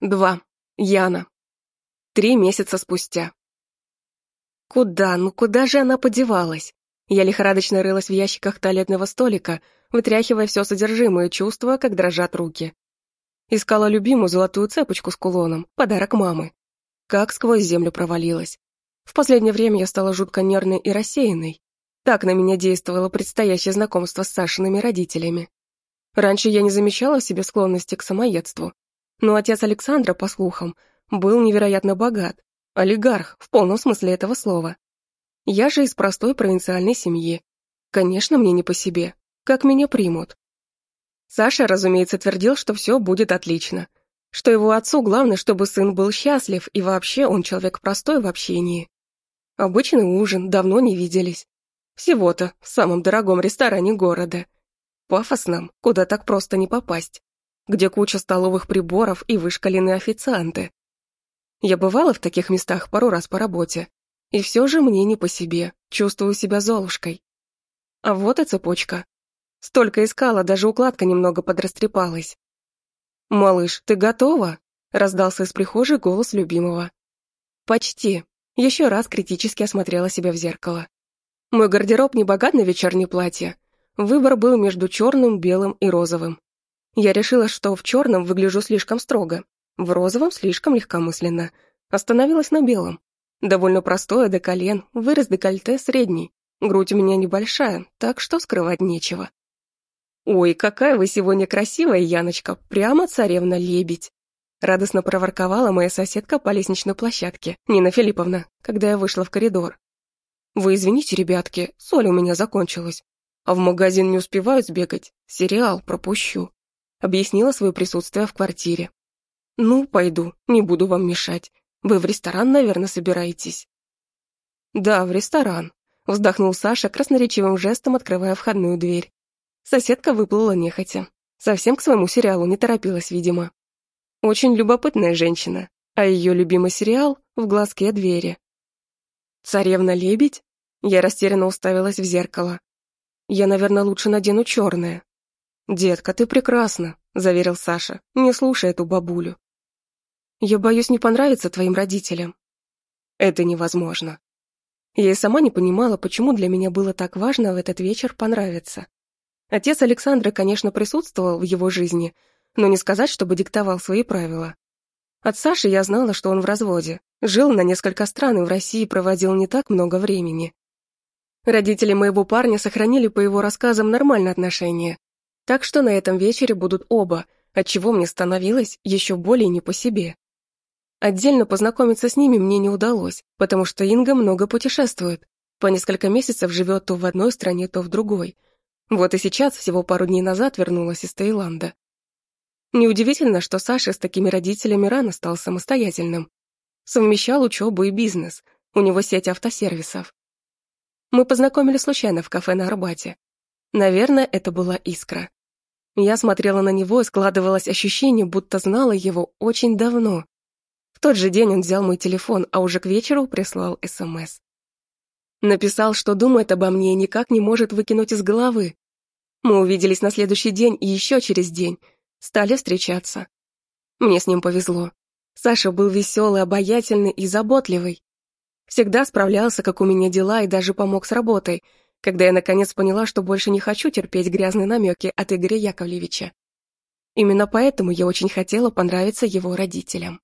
Два. Яна. Три месяца спустя. Куда, ну куда же она подевалась? Я лихорадочно рылась в ящиках туалетного столика, вытряхивая все содержимое, чувствуя, как дрожат руки. Искала любимую золотую цепочку с кулоном, подарок мамы. Как сквозь землю провалилась. В последнее время я стала жутко нервной и рассеянной. Так на меня действовало предстоящее знакомство с Сашиными родителями. Раньше я не замечала в себе склонности к самоедству, но отец Александра, по слухам, был невероятно богат, олигарх в полном смысле этого слова. Я же из простой провинциальной семьи. Конечно, мне не по себе. Как меня примут? Саша, разумеется, твердил, что все будет отлично. Что его отцу главное, чтобы сын был счастлив, и вообще он человек простой в общении. Обычный ужин, давно не виделись. Всего-то в самом дорогом ресторане города. Пафосном, куда так просто не попасть где куча столовых приборов и вышкаленные официанты. Я бывала в таких местах пару раз по работе, и все же мне не по себе, чувствую себя золушкой. А вот и цепочка. Столько искала, даже укладка немного подрастрепалась. «Малыш, ты готова?» — раздался из прихожей голос любимого. «Почти». Еще раз критически осмотрела себя в зеркало. Мой гардероб не богат на вечернее платье. Выбор был между черным, белым и розовым. Я решила, что в черном выгляжу слишком строго, в розовом слишком легкомысленно. Остановилась на белом. Довольно простое до колен, вырос декольте средний. Грудь у меня небольшая, так что скрывать нечего. «Ой, какая вы сегодня красивая, Яночка, прямо царевна-лебедь!» Радостно проворковала моя соседка по лестничной площадке, Нина Филипповна, когда я вышла в коридор. «Вы извините, ребятки, соль у меня закончилась. А в магазин не успеваю сбегать, сериал пропущу» объяснила свое присутствие в квартире. «Ну, пойду, не буду вам мешать. Вы в ресторан, наверное, собираетесь?» «Да, в ресторан», — вздохнул Саша красноречивым жестом, открывая входную дверь. Соседка выплыла нехотя. Совсем к своему сериалу не торопилась, видимо. Очень любопытная женщина, а ее любимый сериал — в глазке двери. «Царевна-лебедь?» Я растерянно уставилась в зеркало. «Я, наверное, лучше надену черное». «Детка, ты прекрасна», — заверил Саша. «Не слушай эту бабулю». «Я боюсь не понравиться твоим родителям». «Это невозможно». Я и сама не понимала, почему для меня было так важно в этот вечер понравиться. Отец Александра, конечно, присутствовал в его жизни, но не сказать, чтобы диктовал свои правила. От Саши я знала, что он в разводе, жил на несколько стран и в России проводил не так много времени. Родители моего парня сохранили по его рассказам нормальные отношения, так что на этом вечере будут оба, отчего мне становилось еще более не по себе. Отдельно познакомиться с ними мне не удалось, потому что Инга много путешествует. По несколько месяцев живет то в одной стране, то в другой. Вот и сейчас, всего пару дней назад, вернулась из Таиланда. Неудивительно, что Саша с такими родителями рано стал самостоятельным. Совмещал учебу и бизнес, у него сеть автосервисов. Мы познакомились случайно в кафе на Арбате. Наверное, это была искра. Я смотрела на него, и складывалось ощущение, будто знала его очень давно. В тот же день он взял мой телефон, а уже к вечеру прислал СМС. Написал, что думает обо мне и никак не может выкинуть из головы. Мы увиделись на следующий день и еще через день. Стали встречаться. Мне с ним повезло. Саша был веселый, обаятельный и заботливый. Всегда справлялся, как у меня дела, и даже помог с работой — когда я наконец поняла, что больше не хочу терпеть грязные намеки от Игоря Яковлевича. Именно поэтому я очень хотела понравиться его родителям.